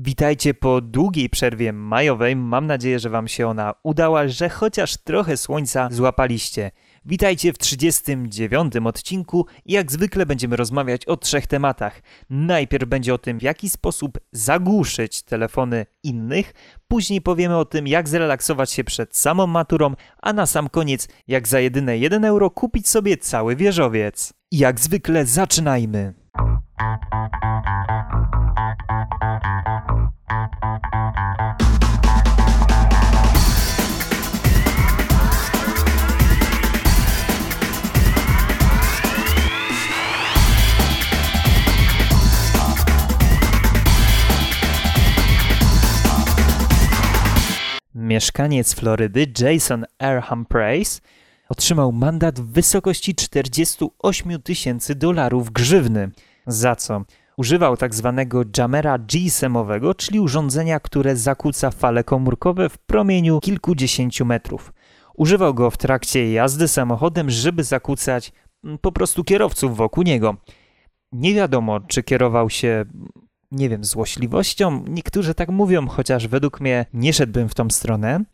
Witajcie po długiej przerwie majowej. Mam nadzieję, że Wam się ona udała, że chociaż trochę słońca złapaliście. Witajcie w 39 odcinku jak zwykle będziemy rozmawiać o trzech tematach. Najpierw będzie o tym, w jaki sposób zagłuszyć telefony innych, później powiemy o tym, jak zrelaksować się przed samą maturą, a na sam koniec, jak za jedyne 1 euro kupić sobie cały wieżowiec. Jak zwykle zaczynajmy. Mieszkaniec Florydy Jason R. Humphreys otrzymał mandat w wysokości 48 tysięcy dolarów grzywny. Za co? Używał tak zwanego jamera GSM-owego, czyli urządzenia, które zakłóca fale komórkowe w promieniu kilkudziesięciu metrów. Używał go w trakcie jazdy samochodem, żeby zakłócać mm, po prostu kierowców wokół niego. Nie wiadomo, czy kierował się nie wiem, złośliwością. Niektórzy tak mówią, chociaż według mnie nie szedłbym w tą stronę.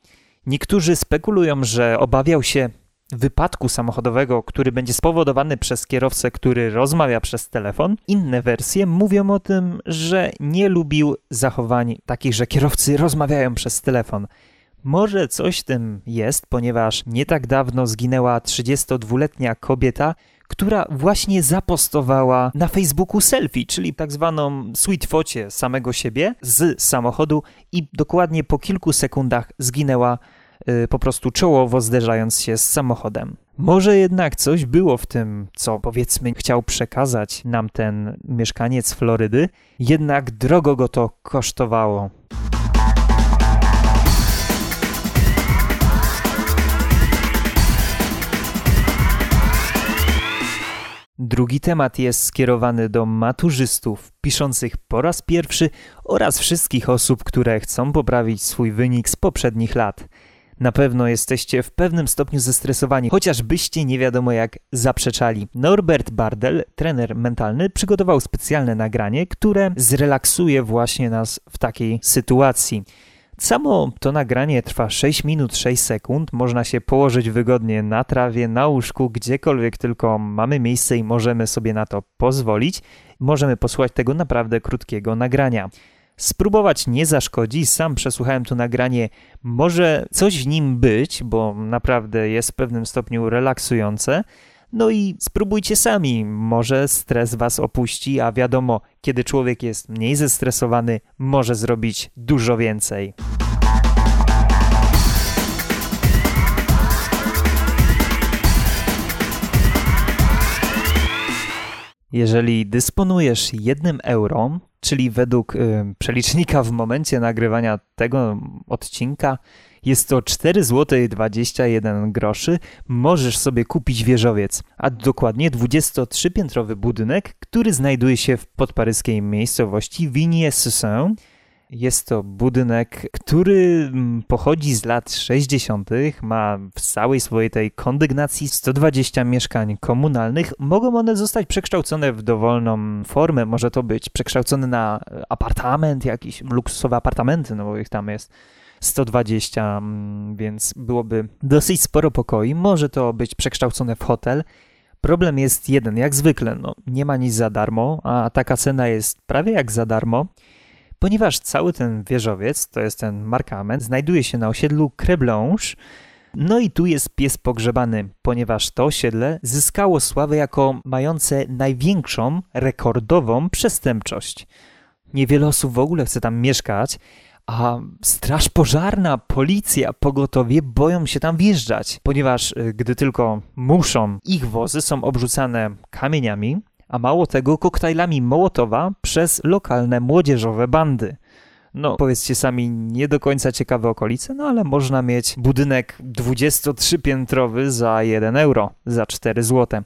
Niektórzy spekulują, że obawiał się wypadku samochodowego, który będzie spowodowany przez kierowcę, który rozmawia przez telefon. Inne wersje mówią o tym, że nie lubił zachowań takich, że kierowcy rozmawiają przez telefon. Może coś w tym jest, ponieważ nie tak dawno zginęła 32-letnia kobieta, która właśnie zapostowała na Facebooku selfie, czyli tak zwaną sweet focie samego siebie z samochodu i dokładnie po kilku sekundach zginęła y, po prostu czołowo zderzając się z samochodem. Może jednak coś było w tym, co powiedzmy chciał przekazać nam ten mieszkaniec Florydy, jednak drogo go to kosztowało. Drugi temat jest skierowany do maturzystów piszących po raz pierwszy oraz wszystkich osób, które chcą poprawić swój wynik z poprzednich lat. Na pewno jesteście w pewnym stopniu zestresowani, chociażbyście nie wiadomo jak zaprzeczali. Norbert Bardel, trener mentalny, przygotował specjalne nagranie, które zrelaksuje właśnie nas w takiej sytuacji. Samo to nagranie trwa 6 minut 6 sekund. Można się położyć wygodnie na trawie, na łóżku, gdziekolwiek tylko mamy miejsce i możemy sobie na to pozwolić. Możemy posłuchać tego naprawdę krótkiego nagrania. Spróbować nie zaszkodzi, sam przesłuchałem to nagranie. Może coś w nim być, bo naprawdę jest w pewnym stopniu relaksujące. No i spróbujcie sami, może stres was opuści, a wiadomo, kiedy człowiek jest mniej zestresowany, może zrobić dużo więcej. Jeżeli dysponujesz jednym euro, czyli według y, przelicznika w momencie nagrywania tego odcinka, jest to 4 zł 21 groszy. Możesz sobie kupić wieżowiec, a dokładnie 23-piętrowy budynek, który znajduje się w podparyskiej miejscowości Vigny-Susson. Jest to budynek, który mm, pochodzi z lat 60., ma w całej swojej tej kondygnacji 120 mieszkań komunalnych. Mogą one zostać przekształcone w dowolną formę. Może to być przekształcone na apartament, jakiś luksusowe apartamenty, no bo ich tam jest 120, mm, więc byłoby dosyć sporo pokoi. Może to być przekształcone w hotel. Problem jest jeden, jak zwykle, no, nie ma nic za darmo, a taka cena jest prawie jak za darmo, ponieważ cały ten wieżowiec, to jest ten markament, znajduje się na osiedlu Creblanche, no i tu jest pies pogrzebany, ponieważ to osiedle zyskało sławę jako mające największą, rekordową przestępczość. Niewiele osób w ogóle chce tam mieszkać, a straż pożarna, policja, pogotowie boją się tam wjeżdżać, ponieważ y, gdy tylko muszą, ich wozy są obrzucane kamieniami, a mało tego koktajlami Mołotowa przez lokalne młodzieżowe bandy. No, powiedzcie sami, nie do końca ciekawe okolice, no ale można mieć budynek 23-piętrowy za 1 euro, za 4 złote.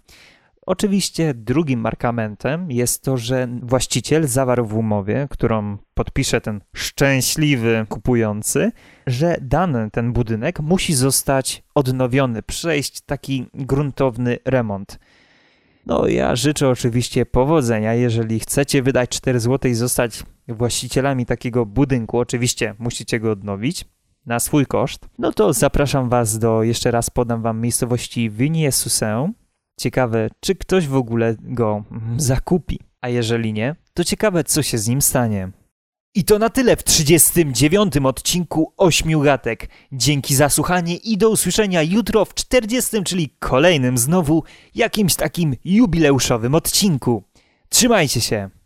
Oczywiście drugim markamentem jest to, że właściciel zawarł w umowie, którą podpisze ten szczęśliwy kupujący, że dany ten budynek musi zostać odnowiony, przejść taki gruntowny remont. No ja życzę oczywiście powodzenia, jeżeli chcecie wydać 4 zł i zostać właścicielami takiego budynku, oczywiście musicie go odnowić na swój koszt, no to zapraszam Was do, jeszcze raz podam Wam miejscowości Vigny-Susę. Ciekawe, czy ktoś w ogóle go zakupi, a jeżeli nie, to ciekawe, co się z nim stanie. I to na tyle w 39 odcinku Ośmiu Gatek. Dzięki za słuchanie i do usłyszenia jutro w 40, czyli kolejnym znowu jakimś takim jubileuszowym odcinku. Trzymajcie się!